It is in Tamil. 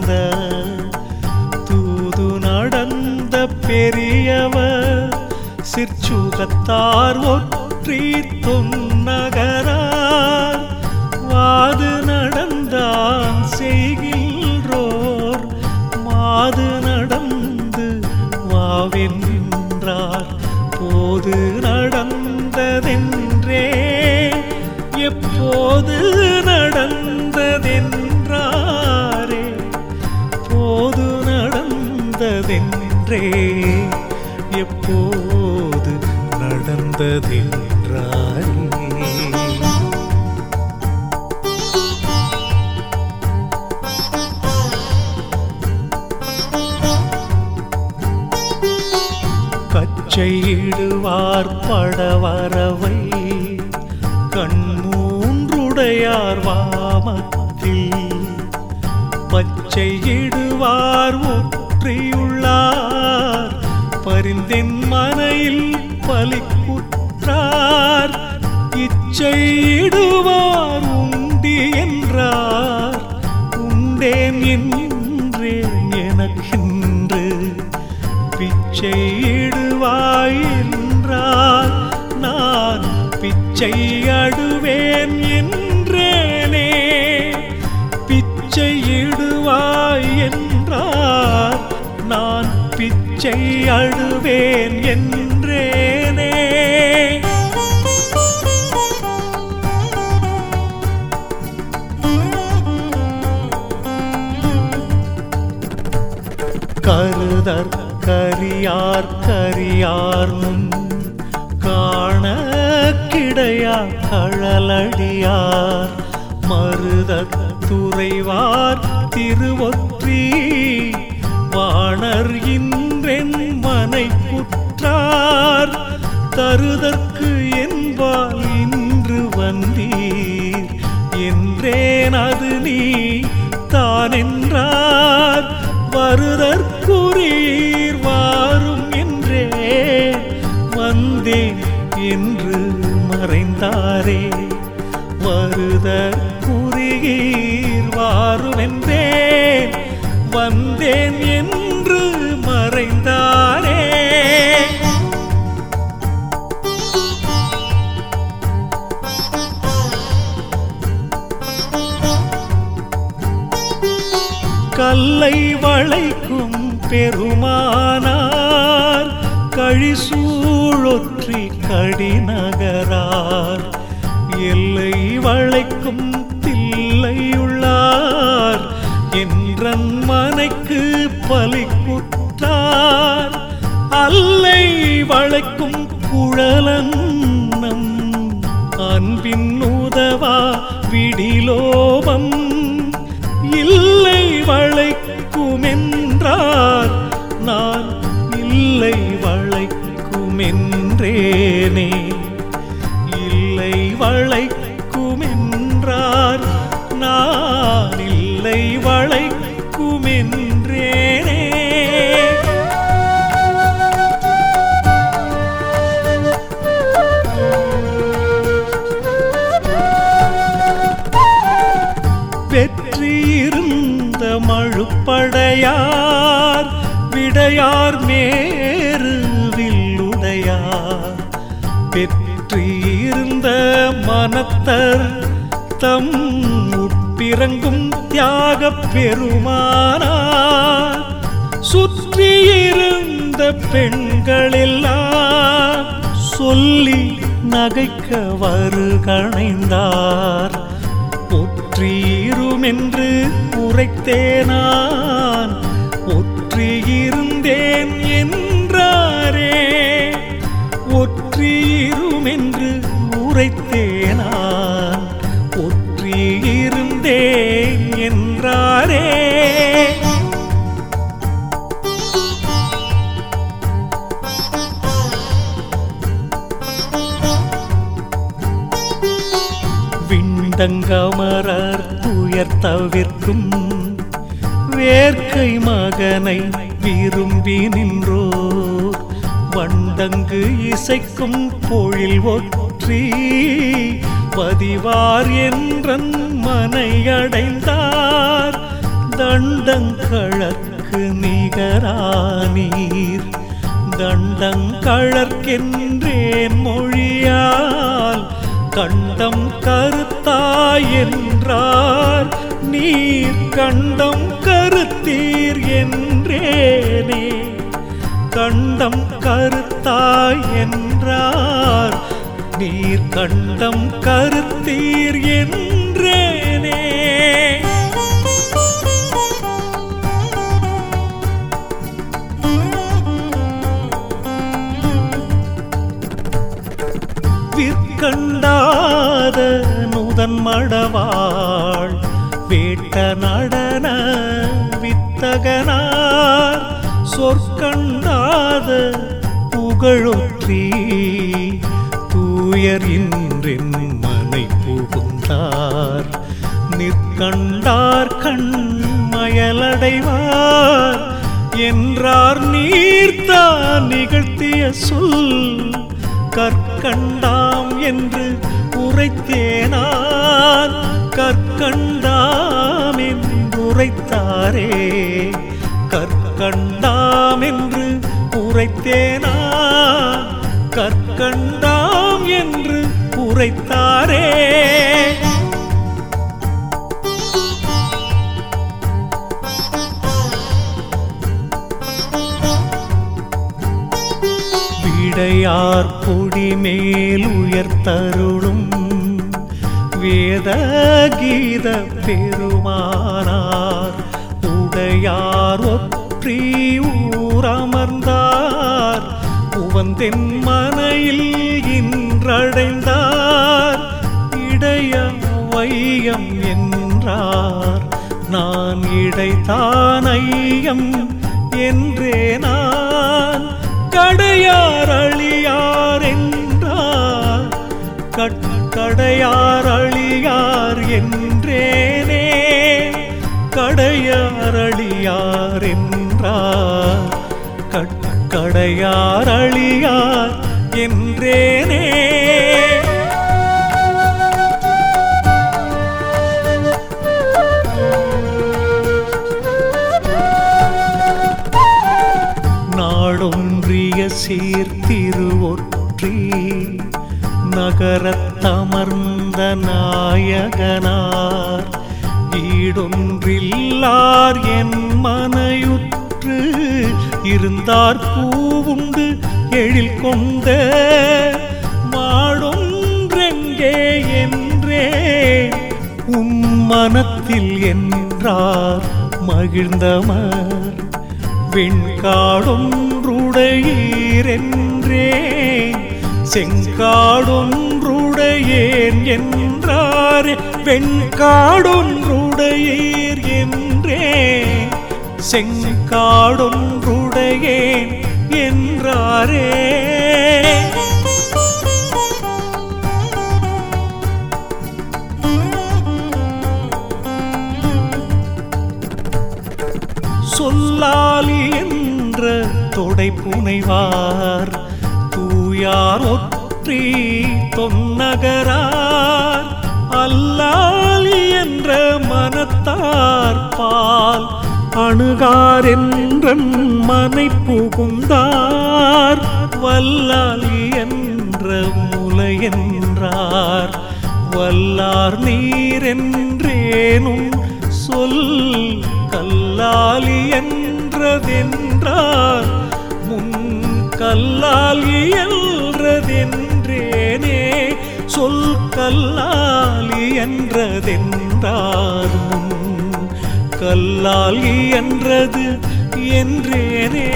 நடந்த தூது நடந்த பெரியவர் சிற்சுகத்தார் ஒற்றி தொன்னகரார் வாது நடந்தான் செய்கின்றோர் மாது நடந்து வாவென்றார் போது நடந்ததென்றே எப்போது நடந்ததென்று நடந்ததென்றே எப்போது நடந்ததென்றாரே கச்சையிடுவார் படவரவை கண்மூன்றுடையார் வாமத்தில். பச்சையிடுவார் ஒற்றியுள்ளார் பரிந்தின் மனையில் பலிக்குற்றார். இச்சையிடுவார் உண்டி என்றார். உண்டேன் என்றேன் எனக்கென்று பிச்சையிடுவாய் என்றார். நான் பிச்சை அடுவேன் என்றேனே பிச்சை அழுவேன் என்றேனே. கருதர் கரியார் கரியார் முன் காண கிடையா கழலடியார். மருத துறைவார் திருவொற்றி வாணர் இன்றென் தன்னை குற்றார் தருதற்கு என்பால் இன்று வந்தீர். என்றேன் அது நீ தானென்றார். வருதற்குறீர் வாரும் என்றே வந்தேன் என்று மறைந்தாரே. வருதற்குறீர் வாருமென்றே வந்தேன் கழிசூழொற்றி கடிநகரார். எல்லை வளைக்கும் தில்லையுள்ளார். என்றன் மனைக்கு பலிக்குற்றார். அல்லை வளைக்கும் குழலன்னம். அன்பின் உதவா விடிலோபம். இல்லை வளைக்குமென்றார். நான் வளைக்குமென்றேனே. இல்லை வளைக்குமென்றார் நான் இல்லை வளைக்குமென்றேனே. பெற்றிருந்த மழுப்படையார் விடையார் மேரு பெற்றிருந்த மனத்தர் தம் உட்பிறங்கும் தியாக பெருமானார். சுற்றியிருந்த பெண்களெல்லாம் சொல்லி நகைக்க வருகணைந்தார். ஒற்றியிருமென்று உரைத்தேனான் ஒற்றியிருந்தேன் என்றாரே. ஒற்றியிருமென்று உரைத்தேனான் ஒற்றியிருந்தேன் என்றாரே. விண்டங்கமரர் துயர் தவிர்க்கும் வேர்க்கை மகனை விரும்பி நின்றோ வண்டங்கு இசைக்கும் பொழில் ஒற்றி பதிவார் என்றன் மனையடைந்தார் தண்டங்கழக்கு நிகரானீர். தண்டங்கழற்கென்றேன் மொழியால் கண்டம் கருத்தாய் என்றார். நீர் கண்டம் கருத்தீர் என்றேனே. கண்டம் கருத்தாய் என்றார். நீர் கண்டம் கருத்தீர் என்றேனே. விற்கண்டாத நுதன் மடவாள் வேட்ட நடன வித்தகனார். சொற்கண்டாத புகழொற்றி தூயர் இன்றின் மனை புகுந்தார். நிற்கண்டார் கண் மயலடைவார். என்றார் நீர்த்தான் நிகழ்த்திய சொல். கற்கண்டாம் என்று உரைத்தேனான் கற்கண்டாம் என்று உரைத்தாரே. கற்க கற்கண்டாம் என்று உரைத்தேனா? கற்கண்டாம் என்று உரைத்தாரே. விடையார் பொடி மேல் உயர்த்தருளும் வேத கீத பெருமானார். உடையார் ஒற்றி ஊரமர்ந்தார். உவந்தென் மனையில் இன்றடைந்தார். இடைய வையம் என்றார். நான் இடைத்தான் ஐயம் என்றே நான். கடையார் அழியார் என்றார். கடையார் அழியார் என்றேனே. கடையார் அழியார் நின்றார் கடையார் அழியார் என்றேனே. நாடொன்றிய சீர்த்திருவொற்றி நகரத்தமர்ந்த நாயகனார். ஈடொன்றில்லார் என் மனையுத்த மனையுற்று இருந்தார் பூவுண்டு எழில் கொண்ட மாடொன்றெங்கே என்றே. உன் மனத்தில் என்றார் மகிழ்ந்தமர். வெண்காடொன்றுடையீரென்றே செங்காடொன்றுடையேன் என்றார். வெண்காடொன்றுடையீர் என்றே. செங்காடொன்றுடையேன் என்றாரே. சொல்லாலி என்ற தொடை புனைவார் தூயார் ஒற்றி தொன்னகரார் அல்லாலி என்ற மனத்தார் பால் அணுகார் மனை புகுந்தார் வல்லாளி என்ற முலையென்றார் வல்லார் நீரென்றேனும் சொல் கல்லாலி என்றதென்றார் முன் கல்லாலி என்றதென்றேனே சொல் கல்லாலி என்றதென்றார் முன் கல்லால் என்றது என்றேனே.